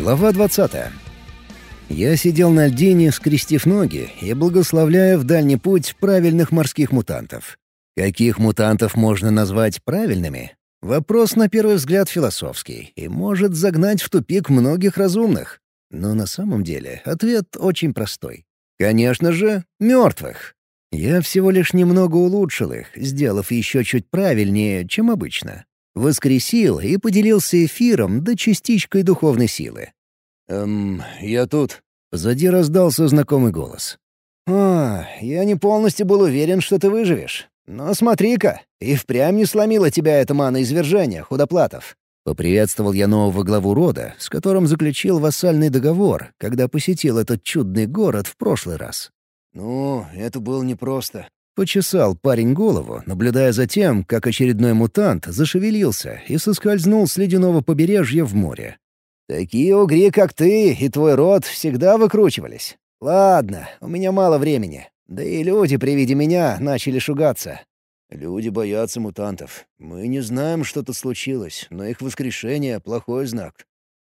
Глава 20. Я сидел на льдине, скрестив ноги и благословляя в дальний путь правильных морских мутантов. Каких мутантов можно назвать правильными? Вопрос, на первый взгляд, философский и может загнать в тупик многих разумных. Но на самом деле ответ очень простой. Конечно же, мертвых. Я всего лишь немного улучшил их, сделав еще чуть правильнее, чем обычно. Воскресил и поделился эфиром да частичкой духовной силы. «Эм, я тут». Позади раздался знакомый голос. «А, я не полностью был уверен, что ты выживешь. Но смотри-ка, и впрямь не сломила тебя эта мана извержения, худоплатов». Поприветствовал я нового главу рода, с которым заключил вассальный договор, когда посетил этот чудный город в прошлый раз. «Ну, это было непросто. Почесал парень голову, наблюдая за тем, как очередной мутант зашевелился и соскользнул с ледяного побережья в море. «Такие угри, как ты и твой род, всегда выкручивались. Ладно, у меня мало времени. Да и люди при виде меня начали шугаться. Люди боятся мутантов. Мы не знаем, что тут случилось, но их воскрешение — плохой знак.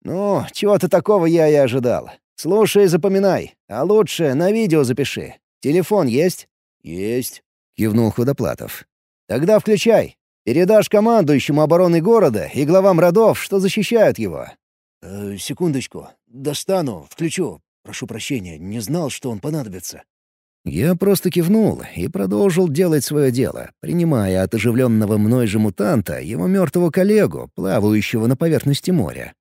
Ну, чего-то такого я и ожидал. Слушай и запоминай, а лучше на видео запиши. Телефон есть? «Есть», — кивнул Худоплатов. «Тогда включай. Передашь командующему обороны города и главам родов, что защищают его». «Э, «Секундочку. Достану, включу. Прошу прощения, не знал, что он понадобится». Я просто кивнул и продолжил делать свое дело, принимая от оживленного мной же мутанта его мертвого коллегу, плавающего на поверхности моря.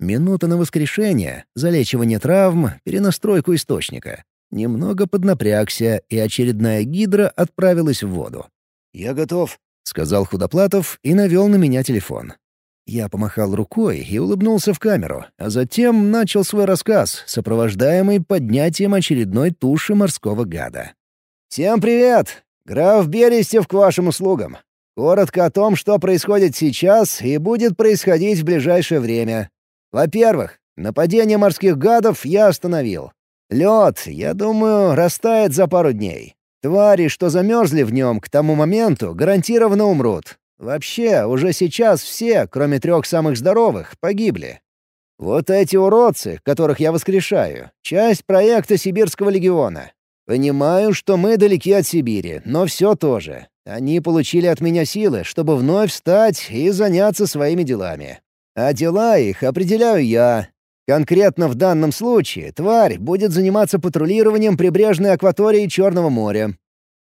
Минута на воскрешение, залечивание травм, перенастройку источника. Немного поднапрягся, и очередная гидра отправилась в воду. «Я готов», — сказал Худоплатов и навел на меня телефон. Я помахал рукой и улыбнулся в камеру, а затем начал свой рассказ, сопровождаемый поднятием очередной туши морского гада. «Всем привет! Граф Берестев к вашим услугам. Коротко о том, что происходит сейчас и будет происходить в ближайшее время. Во-первых, нападение морских гадов я остановил. Лед, я думаю, растает за пару дней. Твари, что замерзли в нем, к тому моменту гарантированно умрут. Вообще, уже сейчас все, кроме трех самых здоровых, погибли. Вот эти уродцы, которых я воскрешаю, часть проекта Сибирского легиона. Понимаю, что мы далеки от Сибири, но все тоже. Они получили от меня силы, чтобы вновь встать и заняться своими делами. А дела их определяю я, Конкретно в данном случае тварь будет заниматься патрулированием прибрежной акватории Черного моря.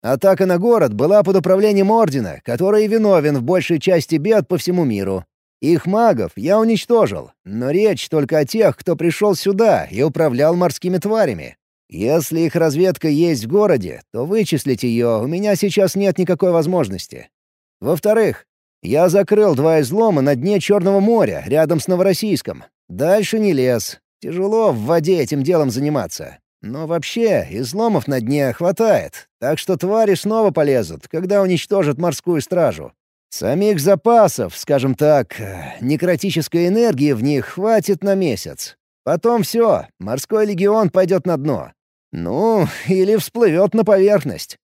Атака на город была под управлением Ордена, который виновен в большей части бед по всему миру. Их магов я уничтожил, но речь только о тех, кто пришел сюда и управлял морскими тварями. Если их разведка есть в городе, то вычислить ее у меня сейчас нет никакой возможности. Во-вторых, я закрыл два излома на дне Черного моря, рядом с Новороссийском, Дальше не лез. Тяжело в воде этим делом заниматься. Но вообще, изломов на дне хватает, так что твари снова полезут, когда уничтожат морскую стражу. Самих запасов, скажем так, некротической энергии в них хватит на месяц. Потом все, морской легион пойдет на дно. Ну, или всплывет на поверхность.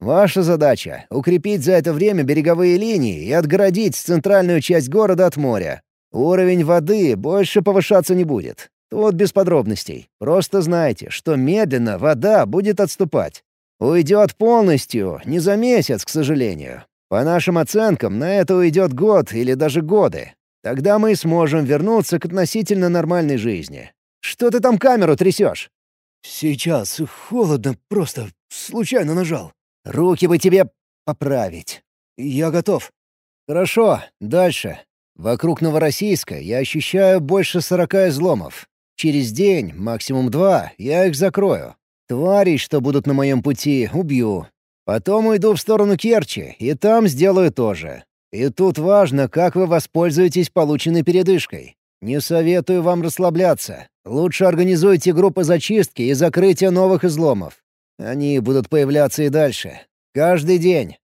Ваша задача — укрепить за это время береговые линии и отгородить центральную часть города от моря. Уровень воды больше повышаться не будет. Тут без подробностей. Просто знайте, что медленно вода будет отступать. Уйдет полностью, не за месяц, к сожалению. По нашим оценкам, на это уйдет год или даже годы. Тогда мы сможем вернуться к относительно нормальной жизни. Что ты там камеру трясешь? «Сейчас холодно, просто случайно нажал». «Руки бы тебе поправить». «Я готов». «Хорошо, дальше. Вокруг Новороссийска я ощущаю больше сорока изломов. Через день, максимум два, я их закрою. Тварей, что будут на моем пути, убью. Потом уйду в сторону Керчи, и там сделаю то же. И тут важно, как вы воспользуетесь полученной передышкой. Не советую вам расслабляться. Лучше организуйте группы зачистки и закрытия новых изломов. Они будут появляться и дальше. Каждый день.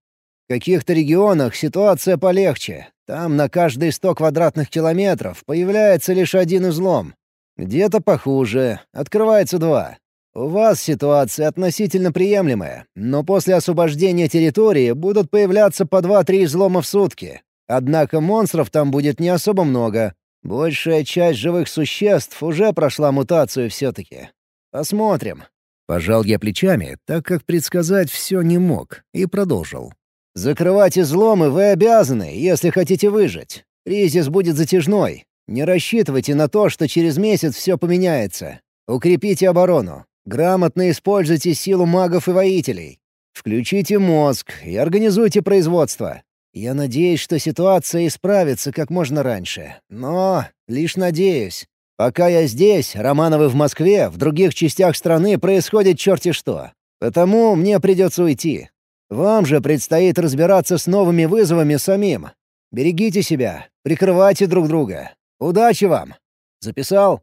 В каких-то регионах ситуация полегче, там на каждые сто квадратных километров появляется лишь один излом. Где-то похуже, открывается два. У вас ситуация относительно приемлемая, но после освобождения территории будут появляться по два-три излома в сутки. Однако монстров там будет не особо много. Большая часть живых существ уже прошла мутацию все-таки. Посмотрим. Пожал я плечами, так как предсказать все не мог, и продолжил. «Закрывать изломы вы обязаны, если хотите выжить. Кризис будет затяжной. Не рассчитывайте на то, что через месяц все поменяется. Укрепите оборону. Грамотно используйте силу магов и воителей. Включите мозг и организуйте производство. Я надеюсь, что ситуация исправится как можно раньше. Но лишь надеюсь. Пока я здесь, Романовы в Москве, в других частях страны происходит черти что. Потому мне придется уйти. Вам же предстоит разбираться с новыми вызовами самим. Берегите себя, прикрывайте друг друга. Удачи вам! Записал?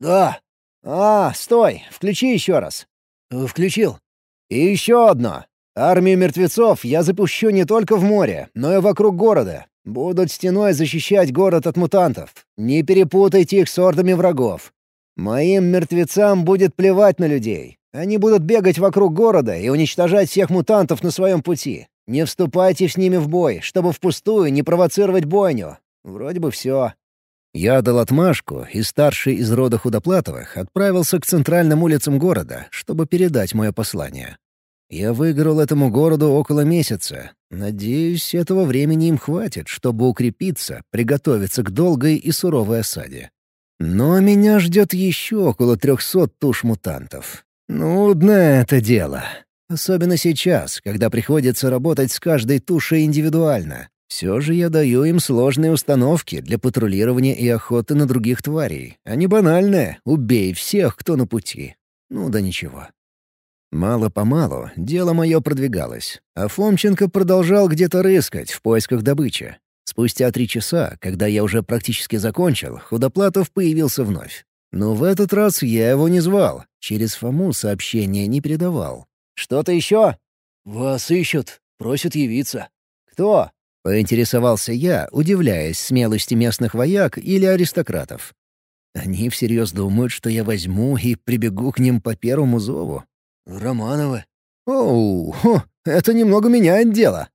Да. А, стой, включи еще раз. Включил. И еще одно. Армию мертвецов я запущу не только в море, но и вокруг города. Будут стеной защищать город от мутантов. Не перепутайте их с ордами врагов. Моим мертвецам будет плевать на людей. Они будут бегать вокруг города и уничтожать всех мутантов на своем пути. Не вступайте с ними в бой, чтобы впустую не провоцировать бойню. Вроде бы все. Я дал отмашку, и старший из рода Худоплатовых отправился к центральным улицам города, чтобы передать мое послание. Я выиграл этому городу около месяца. Надеюсь, этого времени им хватит, чтобы укрепиться, приготовиться к долгой и суровой осаде. Но меня ждет еще около трехсот туш мутантов. Нудное это дело. Особенно сейчас, когда приходится работать с каждой тушей индивидуально. Все же я даю им сложные установки для патрулирования и охоты на других тварей, не банальное «убей всех, кто на пути». Ну да ничего. Мало-помалу дело мое продвигалось, а Фомченко продолжал где-то рыскать в поисках добычи. Спустя три часа, когда я уже практически закончил, Худоплатов появился вновь. Но в этот раз я его не звал, через Фому сообщение не передавал. «Что-то еще?» «Вас ищут. Просят явиться». «Кто?» — поинтересовался я, удивляясь смелости местных вояк или аристократов. Они всерьез думают, что я возьму и прибегу к ним по первому зову. Романовы. Оу, хо, это немного меняет дело.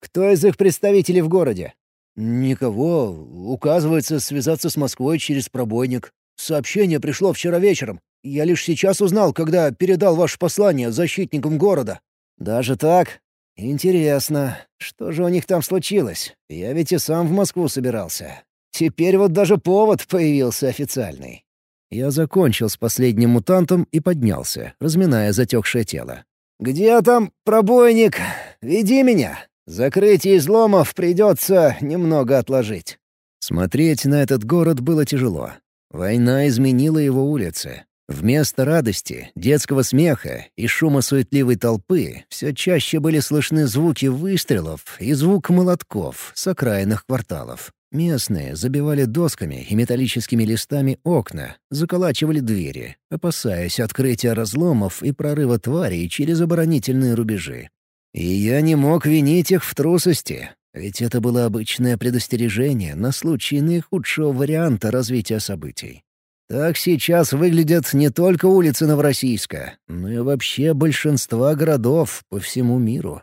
Кто из их представителей в городе? Никого. Указывается связаться с Москвой через пробойник. Сообщение пришло вчера вечером. Я лишь сейчас узнал, когда передал ваше послание защитникам города. Даже так? Интересно, что же у них там случилось? Я ведь и сам в Москву собирался. Теперь вот даже повод появился официальный. Я закончил с последним мутантом и поднялся, разминая затекшее тело. «Где там пробойник? Веди меня. Закрытие изломов придется немного отложить». Смотреть на этот город было тяжело. Война изменила его улицы. Вместо радости, детского смеха и шума суетливой толпы все чаще были слышны звуки выстрелов и звук молотков с окраинных кварталов. Местные забивали досками и металлическими листами окна, заколачивали двери, опасаясь открытия разломов и прорыва тварей через оборонительные рубежи. И я не мог винить их в трусости, ведь это было обычное предостережение на случай наихудшего варианта развития событий. Так сейчас выглядят не только улицы Новороссийска, но и вообще большинства городов по всему миру.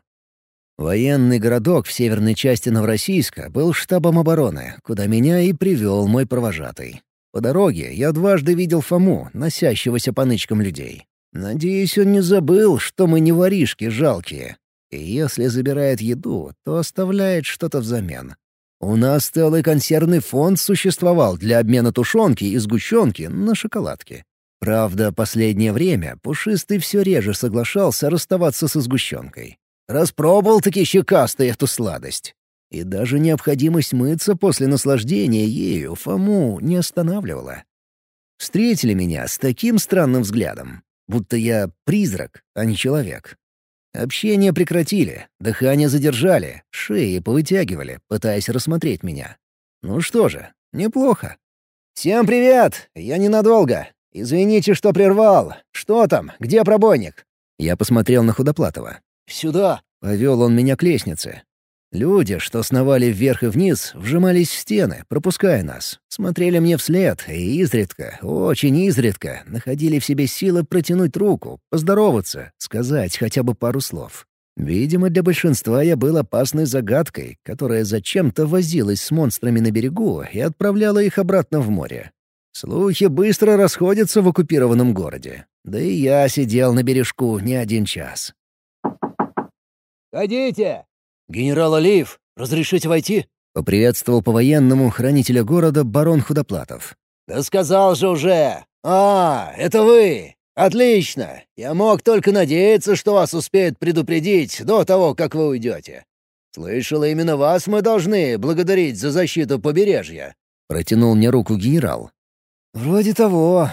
Военный городок в северной части Новороссийска был штабом обороны, куда меня и привел мой провожатый. По дороге я дважды видел Фому, носящегося по нычкам людей. Надеюсь, он не забыл, что мы не воришки жалкие. И если забирает еду, то оставляет что-то взамен. У нас целый консервный фонд существовал для обмена тушенки и сгущенки на шоколадки. Правда, последнее время Пушистый все реже соглашался расставаться со сгущенкой. Распробовал-таки щекастый эту сладость. И даже необходимость мыться после наслаждения ею Фому не останавливала. Встретили меня с таким странным взглядом, будто я призрак, а не человек. Общение прекратили, дыхание задержали, шеи повытягивали, пытаясь рассмотреть меня. Ну что же, неплохо. «Всем привет! Я ненадолго. Извините, что прервал. Что там? Где пробойник?» Я посмотрел на Худоплатова. «Сюда!» — повел он меня к лестнице. Люди, что сновали вверх и вниз, вжимались в стены, пропуская нас, смотрели мне вслед и изредка, очень изредка, находили в себе силы протянуть руку, поздороваться, сказать хотя бы пару слов. Видимо, для большинства я был опасной загадкой, которая зачем-то возилась с монстрами на берегу и отправляла их обратно в море. Слухи быстро расходятся в оккупированном городе. Да и я сидел на бережку не один час. «Ходите!» «Генерал Алиев, разрешите войти?» — поприветствовал по-военному хранителя города барон Худоплатов. «Да сказал же уже! А, это вы! Отлично! Я мог только надеяться, что вас успеют предупредить до того, как вы уйдете. Слышал, именно вас мы должны благодарить за защиту побережья». Протянул мне руку генерал. «Вроде того».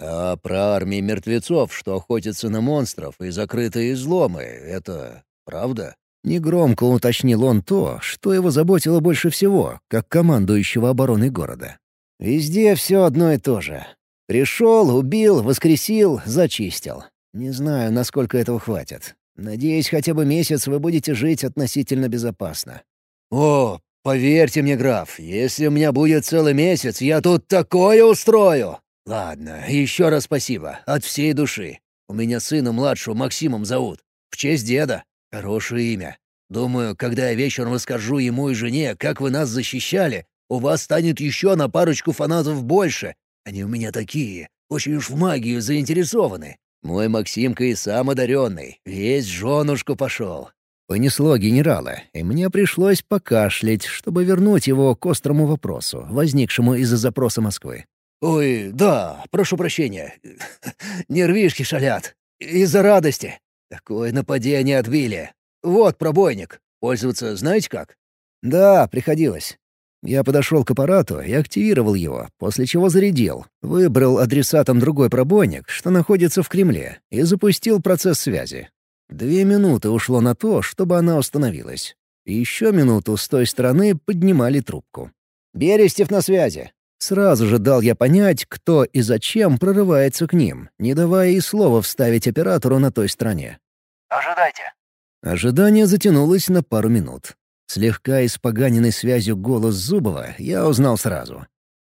«А про армии мертвецов, что охотятся на монстров и закрытые изломы, это правда?» Негромко уточнил он то, что его заботило больше всего, как командующего обороной города. «Везде все одно и то же. Пришел, убил, воскресил, зачистил. Не знаю, насколько этого хватит. Надеюсь, хотя бы месяц вы будете жить относительно безопасно». «О, поверьте мне, граф, если у меня будет целый месяц, я тут такое устрою!» «Ладно, еще раз спасибо, от всей души. У меня сына младшего Максимом зовут. В честь деда. Хорошее имя. Думаю, когда я вечером расскажу ему и жене, как вы нас защищали, у вас станет еще на парочку фанатов больше. Они у меня такие, очень уж в магию заинтересованы. Мой Максимка и сам одаренный, весь женушку пошел». Понесло генерала, и мне пришлось покашлять, чтобы вернуть его к острому вопросу, возникшему из-за запроса Москвы. «Ой, да, прошу прощения. Нервишки шалят. Из-за радости. Такое нападение отбили. Вот пробойник. Пользоваться знаете как? Да, приходилось. Я подошел к аппарату и активировал его, после чего зарядил, выбрал адресатом другой пробойник, что находится в Кремле, и запустил процесс связи. Две минуты ушло на то, чтобы она установилась. И еще минуту с той стороны поднимали трубку. «Берестев на связи!» Сразу же дал я понять, кто и зачем прорывается к ним, не давая и слова вставить оператору на той стороне. «Ожидайте». Ожидание затянулось на пару минут. Слегка испоганенный связью голос Зубова я узнал сразу.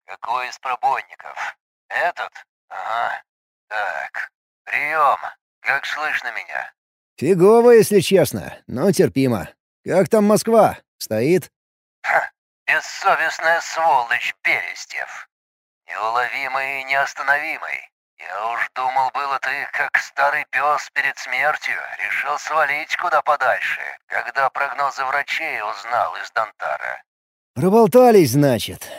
«Какой из пробойников? Этот? Ага. Так. Прием. Как слышно меня?» «Фигово, если честно, но терпимо. Как там Москва? Стоит?» «Ха, Бессовестная сволочь Берестев. Неуловимый и неостановимый. Я уж думал было ты, как старый пес перед смертью, решил свалить куда подальше, когда прогнозы врачей узнал из Донтара. Проболтались, значит.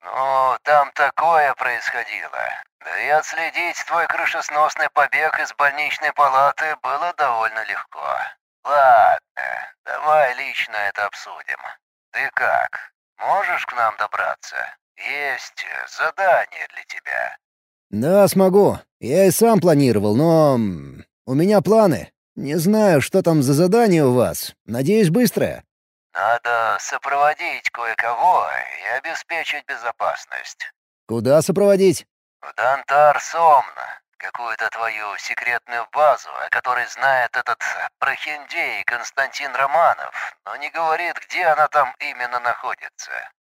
Ну, там такое происходило. Да и отследить твой крышесносный побег из больничной палаты было довольно легко. Ладно, давай лично это обсудим. Ты как? Можешь к нам добраться? Есть э, задание для тебя». «Да, смогу. Я и сам планировал, но... У меня планы. Не знаю, что там за задание у вас. Надеюсь, быстрое». «Надо сопроводить кое-кого и обеспечить безопасность». «Куда сопроводить?» «В Дантар Сомна какую-то твою секретную базу, о которой знает этот прохиндей Константин Романов, но не говорит, где она там именно находится».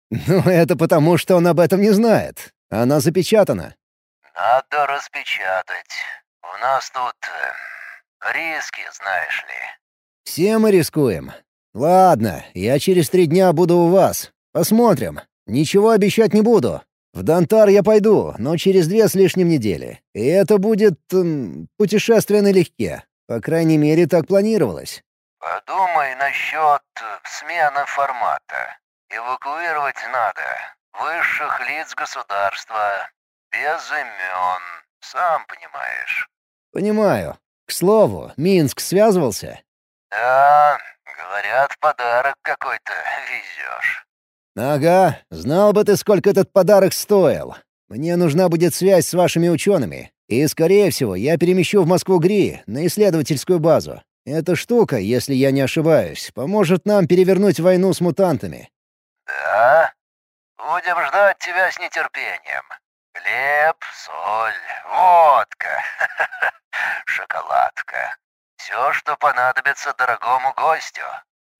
«Ну, это потому, что он об этом не знает. Она запечатана». «Надо распечатать. У нас тут э, риски, знаешь ли». «Все мы рискуем. Ладно, я через три дня буду у вас. Посмотрим. Ничего обещать не буду. В Дантар я пойду, но через две с лишним недели. И это будет... Эм, путешествие налегке. По крайней мере, так планировалось. Подумай насчет э, смены формата. Эвакуировать надо. Высших лиц государства. Без имен. Сам понимаешь. Понимаю. К слову, Минск связывался? Да, говорят, подарок какой-то везешь. «Ага, знал бы ты, сколько этот подарок стоил. Мне нужна будет связь с вашими учеными, и, скорее всего, я перемещу в Москву ГРИ, на исследовательскую базу. Эта штука, если я не ошибаюсь, поможет нам перевернуть войну с мутантами». «Да? Будем ждать тебя с нетерпением. Хлеб, соль, водка, шоколадка. Все, что понадобится дорогому гостю».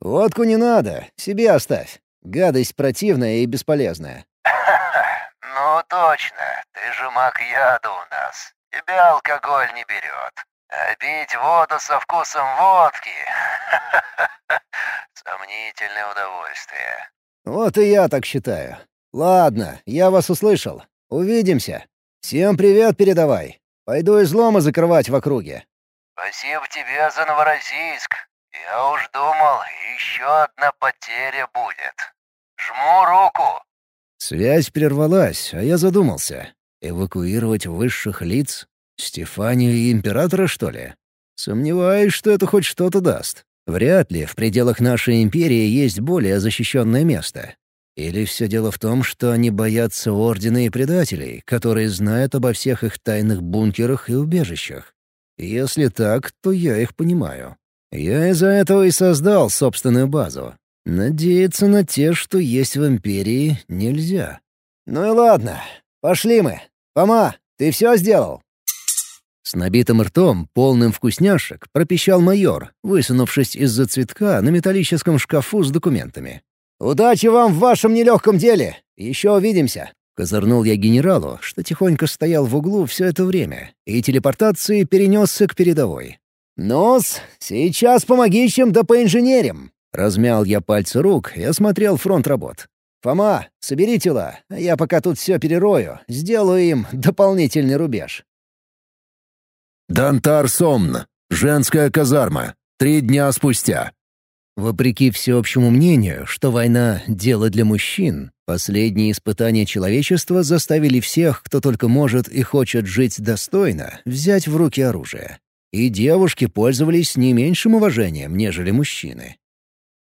«Водку не надо, себе оставь. Гадость противная и бесполезная. «Ну точно, ты же маг яда у нас. Тебя алкоголь не берет. А пить воду со вкусом водки — сомнительное удовольствие. Вот и я так считаю. Ладно, я вас услышал. Увидимся. Всем привет передавай. Пойду изломы закрывать в округе. Спасибо тебе за Новороссийск. Я уж думал, еще одна потеря будет. Жму руку. Связь прервалась, а я задумался. Эвакуировать высших лиц? Стефанию и Императора, что ли? Сомневаюсь, что это хоть что-то даст. Вряд ли в пределах нашей империи есть более защищенное место. Или все дело в том, что они боятся Ордена и предателей, которые знают обо всех их тайных бункерах и убежищах? Если так, то я их понимаю. Я из-за этого и создал собственную базу. Надеяться на те, что есть в Империи, нельзя. Ну и ладно, пошли мы. Фома, ты все сделал? С набитым ртом, полным вкусняшек, пропищал майор, высунувшись из-за цветка на металлическом шкафу с документами. «Удачи вам в вашем нелегком деле! Еще увидимся!» Козырнул я генералу, что тихонько стоял в углу все это время, и телепортацией перенесся к передовой. «Ну-с, сейчас помоги чем да поинженерим!» Размял я пальцы рук и осмотрел фронт работ. «Фома, собери тела, а я пока тут все перерою, сделаю им дополнительный рубеж». Дантар Сомн. Женская казарма. Три дня спустя. Вопреки всеобщему мнению, что война — дело для мужчин, последние испытания человечества заставили всех, кто только может и хочет жить достойно, взять в руки оружие. И девушки пользовались не меньшим уважением, нежели мужчины.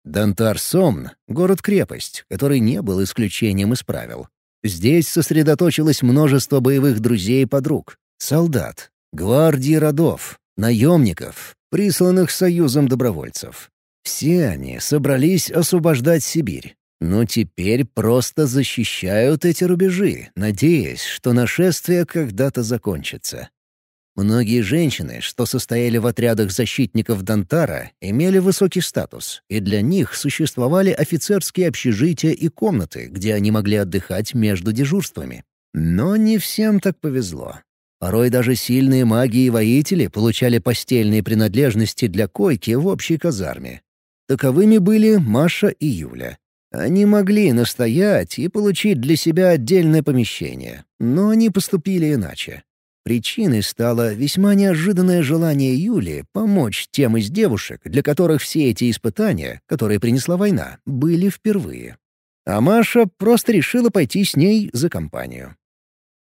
Дантар-Сомн — город-крепость, который не был исключением из правил. Здесь сосредоточилось множество боевых друзей и подруг, солдат, гвардии родов, наемников, присланных союзом добровольцев. Все они собрались освобождать Сибирь. Но теперь просто защищают эти рубежи, надеясь, что нашествие когда-то закончится. Многие женщины, что состояли в отрядах защитников Дантара, имели высокий статус, и для них существовали офицерские общежития и комнаты, где они могли отдыхать между дежурствами. Но не всем так повезло. Порой даже сильные маги и воители получали постельные принадлежности для койки в общей казарме. Таковыми были Маша и Юля. Они могли настоять и получить для себя отдельное помещение, но они поступили иначе. Причиной стало весьма неожиданное желание Юли помочь тем из девушек, для которых все эти испытания, которые принесла война, были впервые. А Маша просто решила пойти с ней за компанию.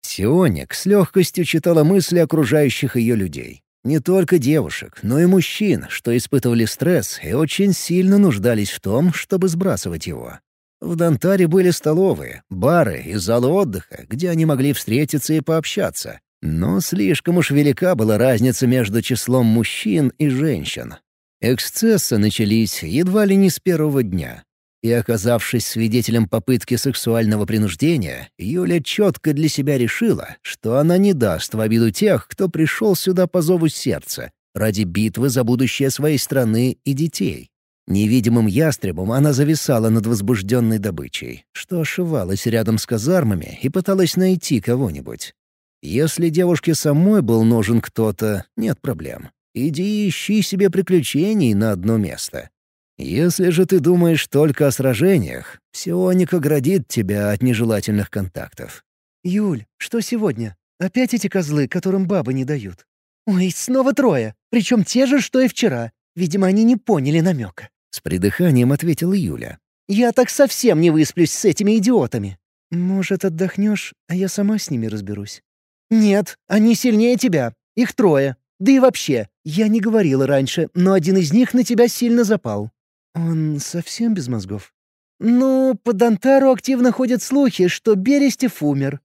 Сионик с легкостью читала мысли окружающих ее людей. Не только девушек, но и мужчин, что испытывали стресс и очень сильно нуждались в том, чтобы сбрасывать его. В Дантаре были столовые, бары и залы отдыха, где они могли встретиться и пообщаться. Но слишком уж велика была разница между числом мужчин и женщин. Эксцессы начались едва ли не с первого дня. И оказавшись свидетелем попытки сексуального принуждения, Юля четко для себя решила, что она не даст в обиду тех, кто пришел сюда по зову сердца, ради битвы за будущее своей страны и детей. Невидимым ястребом она зависала над возбужденной добычей, что ошивалась рядом с казармами и пыталась найти кого-нибудь. Если девушке самой был нужен кто-то, нет проблем. Иди ищи себе приключений на одно место. Если же ты думаешь только о сражениях, псионик оградит тебя от нежелательных контактов. «Юль, что сегодня? Опять эти козлы, которым бабы не дают?» «Ой, снова трое. Причем те же, что и вчера. Видимо, они не поняли намека». С придыханием ответила Юля. «Я так совсем не высплюсь с этими идиотами». «Может, отдохнешь, а я сама с ними разберусь?» «Нет, они сильнее тебя. Их трое. Да и вообще, я не говорила раньше, но один из них на тебя сильно запал». «Он совсем без мозгов?» «Ну, по Дантару активно ходят слухи, что Берестев умер».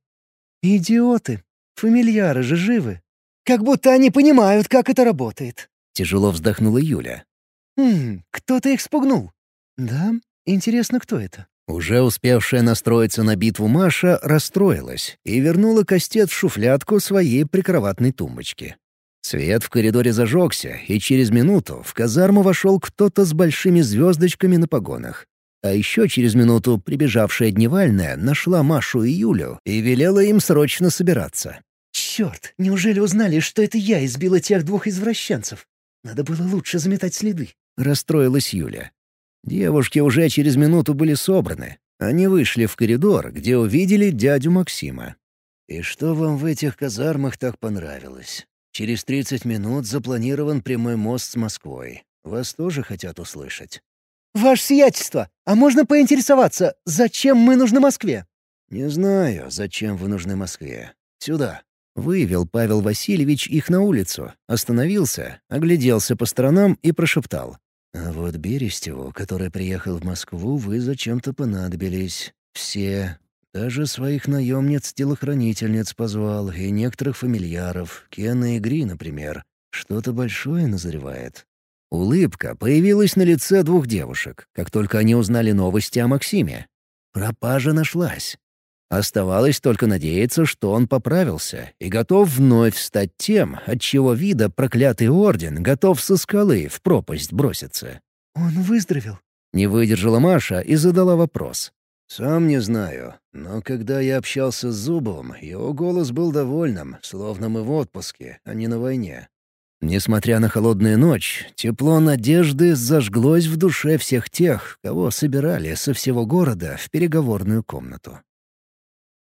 «Идиоты. Фамильяры же живы». «Как будто они понимают, как это работает». Тяжело вздохнула Юля. «Хм, кто-то их спугнул». «Да? Интересно, кто это?» Уже успевшая настроиться на битву Маша расстроилась и вернула кастет в шуфлядку своей прикроватной тумбочки. Свет в коридоре зажегся, и через минуту в казарму вошел кто-то с большими звездочками на погонах. А еще через минуту прибежавшая дневальная нашла Машу и Юлю и велела им срочно собираться. Черт, неужели узнали, что это я избила тех двух извращенцев? Надо было лучше заметать следы. Расстроилась Юля. Девушки уже через минуту были собраны. Они вышли в коридор, где увидели дядю Максима. «И что вам в этих казармах так понравилось? Через 30 минут запланирован прямой мост с Москвой. Вас тоже хотят услышать?» «Ваше сиятельство, а можно поинтересоваться, зачем мы нужны Москве?» «Не знаю, зачем вы нужны Москве. Сюда». Вывел Павел Васильевич их на улицу, остановился, огляделся по сторонам и прошептал. «А вот Берестеву, который приехал в Москву, вы зачем-то понадобились. Все. Даже своих наемниц-телохранительниц позвал и некоторых фамильяров, Кена и Гри, например. Что-то большое назревает». Улыбка появилась на лице двух девушек, как только они узнали новости о Максиме. Пропажа нашлась. Оставалось только надеяться, что он поправился и готов вновь стать тем, от чего вида проклятый орден готов со скалы в пропасть броситься. «Он выздоровел?» Не выдержала Маша и задала вопрос. «Сам не знаю, но когда я общался с Зубовым, его голос был довольным, словно мы в отпуске, а не на войне. Несмотря на холодную ночь, тепло надежды зажглось в душе всех тех, кого собирали со всего города в переговорную комнату.